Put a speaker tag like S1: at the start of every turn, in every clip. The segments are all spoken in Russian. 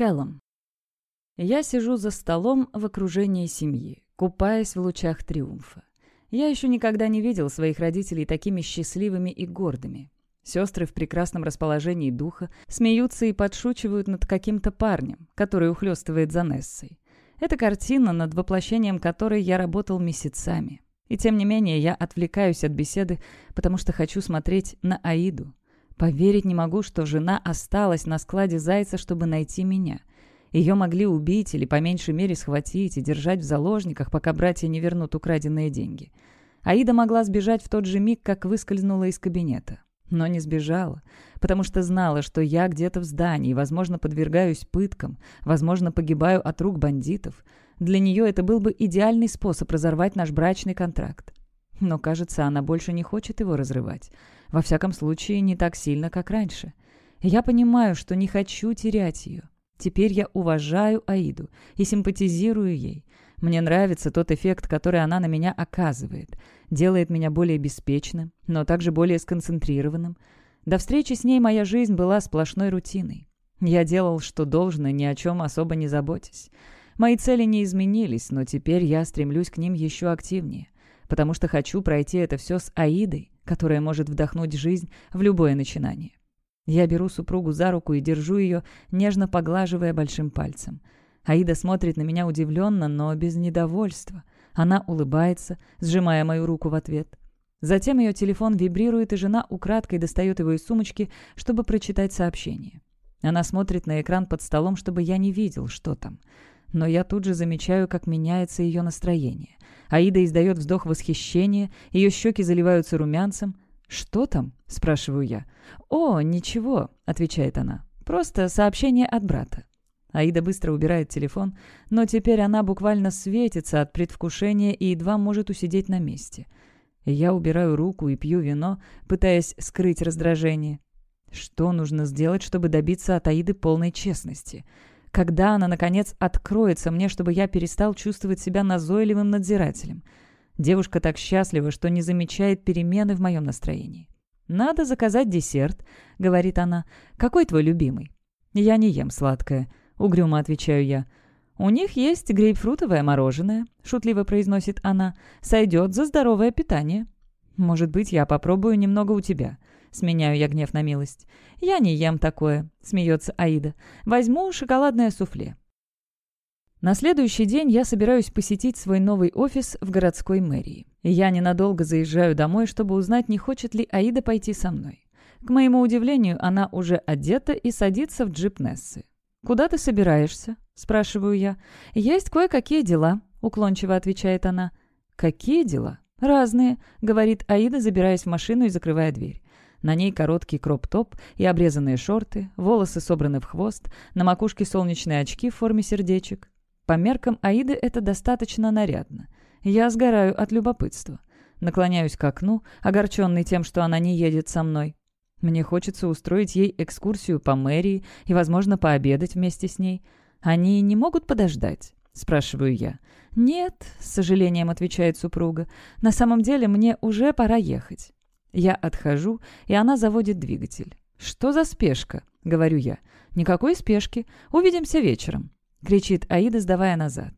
S1: Кэллом. Я сижу за столом в окружении семьи, купаясь в лучах триумфа. Я еще никогда не видел своих родителей такими счастливыми и гордыми. Сестры в прекрасном расположении духа смеются и подшучивают над каким-то парнем, который ухлёстывает за Нессой. Это картина, над воплощением которой я работал месяцами. И тем не менее я отвлекаюсь от беседы, потому что хочу смотреть на Аиду. Поверить не могу, что жена осталась на складе Зайца, чтобы найти меня. Ее могли убить или по меньшей мере схватить и держать в заложниках, пока братья не вернут украденные деньги. Аида могла сбежать в тот же миг, как выскользнула из кабинета. Но не сбежала, потому что знала, что я где-то в здании, возможно, подвергаюсь пыткам, возможно, погибаю от рук бандитов. Для нее это был бы идеальный способ разорвать наш брачный контракт. Но, кажется, она больше не хочет его разрывать. Во всяком случае, не так сильно, как раньше. Я понимаю, что не хочу терять ее. Теперь я уважаю Аиду и симпатизирую ей. Мне нравится тот эффект, который она на меня оказывает. Делает меня более беспечным, но также более сконцентрированным. До встречи с ней моя жизнь была сплошной рутиной. Я делал, что должно, ни о чем особо не заботясь. Мои цели не изменились, но теперь я стремлюсь к ним еще активнее, потому что хочу пройти это все с Аидой, которая может вдохнуть жизнь в любое начинание. Я беру супругу за руку и держу ее, нежно поглаживая большим пальцем. Аида смотрит на меня удивленно, но без недовольства. Она улыбается, сжимая мою руку в ответ. Затем ее телефон вибрирует, и жена украдкой достает его из сумочки, чтобы прочитать сообщение. Она смотрит на экран под столом, чтобы я не видел, что там. Но я тут же замечаю, как меняется ее настроение. Аида издает вздох восхищения, ее щеки заливаются румянцем. «Что там?» – спрашиваю я. «О, ничего», – отвечает она. «Просто сообщение от брата». Аида быстро убирает телефон, но теперь она буквально светится от предвкушения и едва может усидеть на месте. Я убираю руку и пью вино, пытаясь скрыть раздражение. Что нужно сделать, чтобы добиться от Аиды полной честности? Когда она, наконец, откроется мне, чтобы я перестал чувствовать себя назойливым надзирателем – Девушка так счастлива, что не замечает перемены в моем настроении. «Надо заказать десерт», — говорит она. «Какой твой любимый?» «Я не ем сладкое», — угрюмо отвечаю я. «У них есть грейпфрутовое мороженое», — шутливо произносит она. «Сойдет за здоровое питание». «Может быть, я попробую немного у тебя», — сменяю я гнев на милость. «Я не ем такое», — смеется Аида. «Возьму шоколадное суфле. На следующий день я собираюсь посетить свой новый офис в городской мэрии. Я ненадолго заезжаю домой, чтобы узнать, не хочет ли Аида пойти со мной. К моему удивлению, она уже одета и садится в джип Нессы. «Куда ты собираешься?» – спрашиваю я. «Есть кое-какие дела», – уклончиво отвечает она. «Какие дела?» «Разные», — говорит Аида, забираясь в машину и закрывая дверь. На ней короткий кроп-топ и обрезанные шорты, волосы собраны в хвост, на макушке солнечные очки в форме сердечек. По меркам Аиды это достаточно нарядно. Я сгораю от любопытства. Наклоняюсь к окну, огорченный тем, что она не едет со мной. Мне хочется устроить ей экскурсию по мэрии и, возможно, пообедать вместе с ней. Они не могут подождать?» — спрашиваю я. «Нет», — с сожалением отвечает супруга. «На самом деле мне уже пора ехать». Я отхожу, и она заводит двигатель. «Что за спешка?» — говорю я. «Никакой спешки. Увидимся вечером». — кричит Аида, сдавая назад.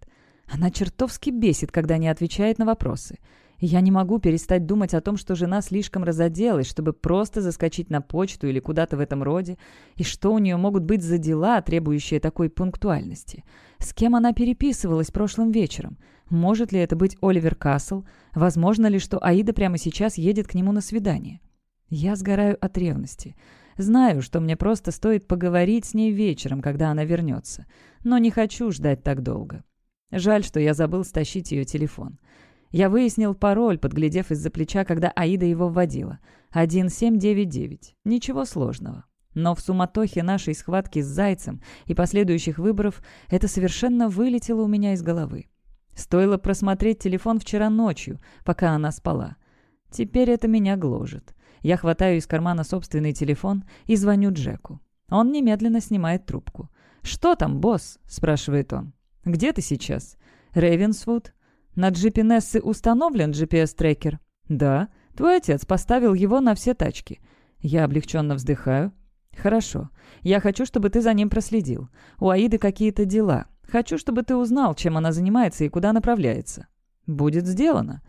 S1: Она чертовски бесит, когда не отвечает на вопросы. Я не могу перестать думать о том, что жена слишком разоделась, чтобы просто заскочить на почту или куда-то в этом роде, и что у нее могут быть за дела, требующие такой пунктуальности. С кем она переписывалась прошлым вечером? Может ли это быть Оливер Кассел? Возможно ли, что Аида прямо сейчас едет к нему на свидание? Я сгораю от ревности. Знаю, что мне просто стоит поговорить с ней вечером, когда она вернется. Но не хочу ждать так долго. Жаль, что я забыл стащить ее телефон. Я выяснил пароль, подглядев из-за плеча, когда Аида его вводила. 1799. Ничего сложного. Но в суматохе нашей схватки с Зайцем и последующих выборов это совершенно вылетело у меня из головы. Стоило просмотреть телефон вчера ночью, пока она спала. Теперь это меня гложет. Я хватаю из кармана собственный телефон и звоню Джеку. Он немедленно снимает трубку. «Что там, босс?» – спрашивает он. «Где ты сейчас?» «Рейвенсвуд». «На джипе Нессы установлен GPS-трекер?» «Да. Твой отец поставил его на все тачки». Я облегченно вздыхаю. «Хорошо. Я хочу, чтобы ты за ним проследил. У Аиды какие-то дела. Хочу, чтобы ты узнал, чем она занимается и куда направляется». «Будет сделано».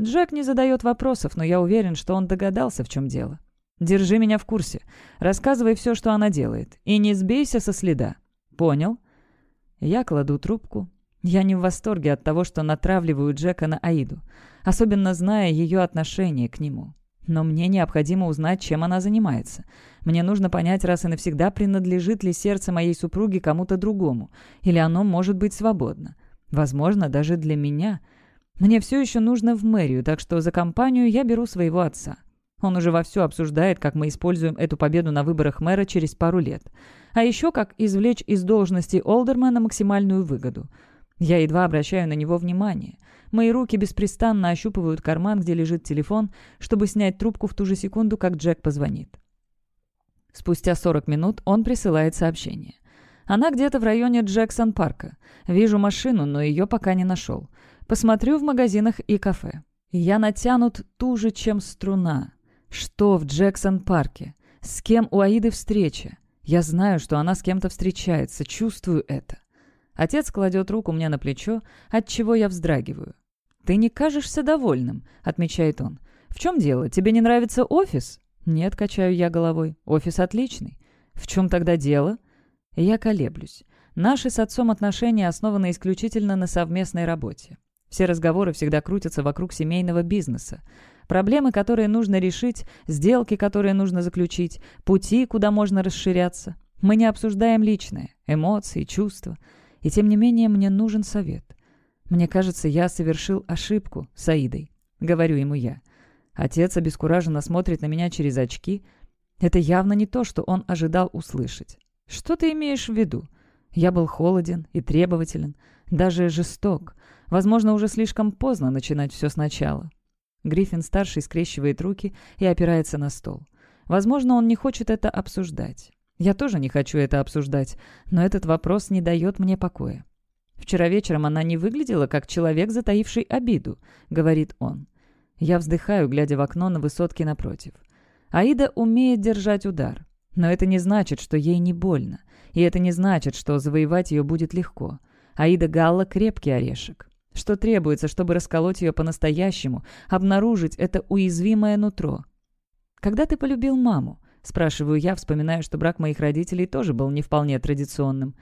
S1: Джек не задает вопросов, но я уверен, что он догадался, в чем дело. «Держи меня в курсе. Рассказывай все, что она делает. И не сбейся со следа. Понял?» Я кладу трубку. Я не в восторге от того, что натравливаю Джека на Аиду, особенно зная ее отношение к нему. Но мне необходимо узнать, чем она занимается. Мне нужно понять раз и навсегда, принадлежит ли сердце моей супруги кому-то другому, или оно может быть свободно. Возможно, даже для меня. Мне все еще нужно в мэрию, так что за компанию я беру своего отца. Он уже вовсю обсуждает, как мы используем эту победу на выборах мэра через пару лет. А еще как извлечь из должности Олдермана максимальную выгоду. Я едва обращаю на него внимание. Мои руки беспрестанно ощупывают карман, где лежит телефон, чтобы снять трубку в ту же секунду, как Джек позвонит. Спустя 40 минут он присылает сообщение. Она где-то в районе Джексон-парка. Вижу машину, но ее пока не нашел. Посмотрю в магазинах и кафе. Я натянут туже, чем струна. Что в Джексон-парке? С кем у Аиды встреча? Я знаю, что она с кем-то встречается, чувствую это. Отец кладет руку мне на плечо, от чего я вздрагиваю. «Ты не кажешься довольным», — отмечает он. «В чем дело? Тебе не нравится офис?» «Нет», — качаю я головой. «Офис отличный». «В чем тогда дело?» Я колеблюсь. Наши с отцом отношения основаны исключительно на совместной работе. Все разговоры всегда крутятся вокруг семейного бизнеса. Проблемы, которые нужно решить, сделки, которые нужно заключить, пути, куда можно расширяться. Мы не обсуждаем личное, эмоции, чувства. И тем не менее мне нужен совет. Мне кажется, я совершил ошибку с Аидой. Говорю ему я. Отец обескураженно смотрит на меня через очки. Это явно не то, что он ожидал услышать. Что ты имеешь в виду? Я был холоден и требователен, даже жесток. Возможно, уже слишком поздно начинать все сначала. Гриффин-старший скрещивает руки и опирается на стол. Возможно, он не хочет это обсуждать. Я тоже не хочу это обсуждать, но этот вопрос не дает мне покоя. «Вчера вечером она не выглядела, как человек, затаивший обиду», — говорит он. Я вздыхаю, глядя в окно на высотке напротив. Аида умеет держать удар. Но это не значит, что ей не больно. И это не значит, что завоевать ее будет легко. Аида Галла — крепкий орешек. Что требуется, чтобы расколоть ее по-настоящему, обнаружить это уязвимое нутро? «Когда ты полюбил маму?» — спрашиваю я, вспоминая, что брак моих родителей тоже был не вполне традиционным.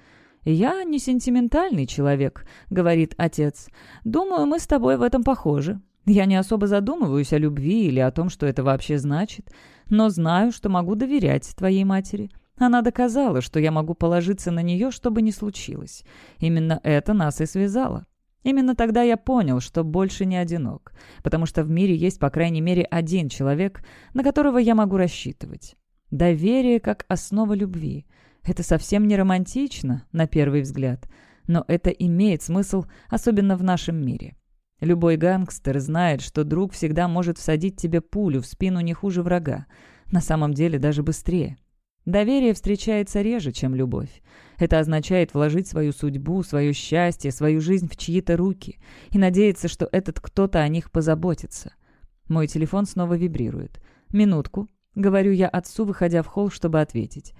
S1: «Я не сентиментальный человек», — говорит отец. «Думаю, мы с тобой в этом похожи. Я не особо задумываюсь о любви или о том, что это вообще значит, но знаю, что могу доверять твоей матери. Она доказала, что я могу положиться на нее, что бы ни случилось. Именно это нас и связало. Именно тогда я понял, что больше не одинок, потому что в мире есть по крайней мере один человек, на которого я могу рассчитывать. Доверие как основа любви. Это совсем не романтично, на первый взгляд, но это имеет смысл, особенно в нашем мире. Любой гангстер знает, что друг всегда может всадить тебе пулю в спину не хуже врага, на самом деле даже быстрее. Доверие встречается реже, чем любовь. Это означает вложить свою судьбу, свое счастье, свою жизнь в чьи-то руки и надеяться, что этот кто-то о них позаботится. Мой телефон снова вибрирует. «Минутку», — говорю я отцу, выходя в холл, чтобы ответить.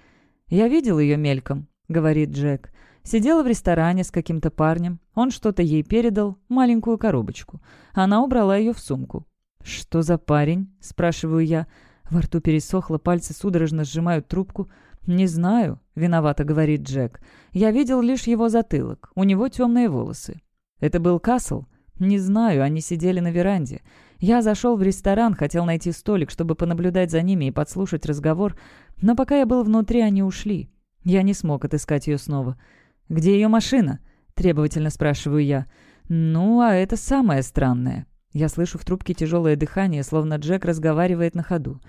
S1: «Я видел ее мельком», — говорит Джек. «Сидела в ресторане с каким-то парнем. Он что-то ей передал, маленькую коробочку. Она убрала ее в сумку». «Что за парень?» — спрашиваю я. Во рту пересохло, пальцы судорожно сжимают трубку. «Не знаю», — виновато говорит Джек. «Я видел лишь его затылок. У него темные волосы». «Это был Касл?» «Не знаю, они сидели на веранде. Я зашел в ресторан, хотел найти столик, чтобы понаблюдать за ними и подслушать разговор, но пока я был внутри, они ушли. Я не смог отыскать ее снова. «Где ее машина?» — требовательно спрашиваю я. «Ну, а это самое странное. Я слышу в трубке тяжелое дыхание, словно Джек разговаривает на ходу.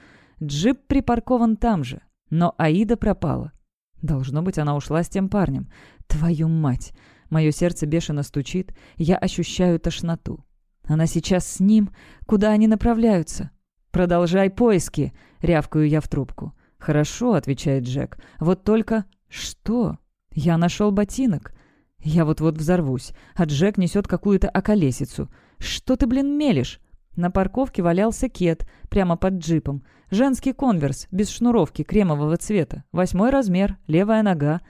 S1: Джип припаркован там же, но Аида пропала. Должно быть, она ушла с тем парнем. Твою мать! Мое сердце бешено стучит, я ощущаю тошноту. Она сейчас с ним. Куда они направляются? «Продолжай поиски!» — рявкаю я в трубку. «Хорошо», — отвечает Джек. «Вот только...» «Что?» «Я нашел ботинок». Я вот-вот взорвусь, а Джек несет какую-то околесицу. «Что ты, блин, мелешь?» На парковке валялся кет прямо под джипом. Женский конверс, без шнуровки, кремового цвета. Восьмой размер, левая нога.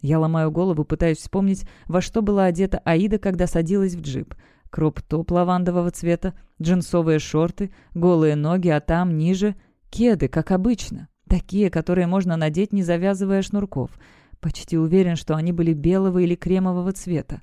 S1: Я ломаю голову, пытаюсь вспомнить, во что была одета Аида, когда садилась в джип. Кроп-топ лавандового цвета, джинсовые шорты, голые ноги, а там, ниже, кеды, как обычно. Такие, которые можно надеть, не завязывая шнурков. Почти уверен, что они были белого или кремового цвета.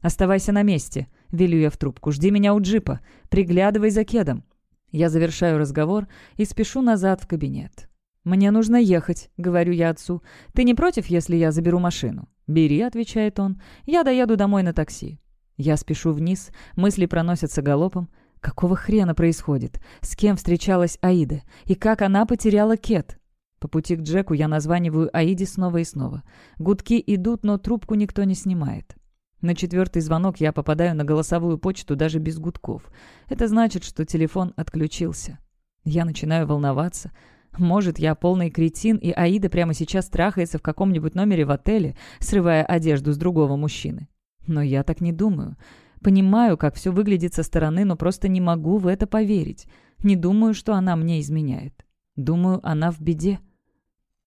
S1: «Оставайся на месте», — велю я в трубку. «Жди меня у джипа. Приглядывай за кедом». Я завершаю разговор и спешу назад в кабинет. «Мне нужно ехать», — говорю я отцу. «Ты не против, если я заберу машину?» «Бери», — отвечает он. «Я доеду домой на такси». Я спешу вниз, мысли проносятся галопом. Какого хрена происходит? С кем встречалась Аида? И как она потеряла Кет? По пути к Джеку я названиваю Аиде снова и снова. Гудки идут, но трубку никто не снимает. На четвертый звонок я попадаю на голосовую почту даже без гудков. Это значит, что телефон отключился. Я начинаю волноваться. Может, я полный кретин, и Аида прямо сейчас трахается в каком-нибудь номере в отеле, срывая одежду с другого мужчины. Но я так не думаю. Понимаю, как все выглядит со стороны, но просто не могу в это поверить. Не думаю, что она мне изменяет. Думаю, она в беде.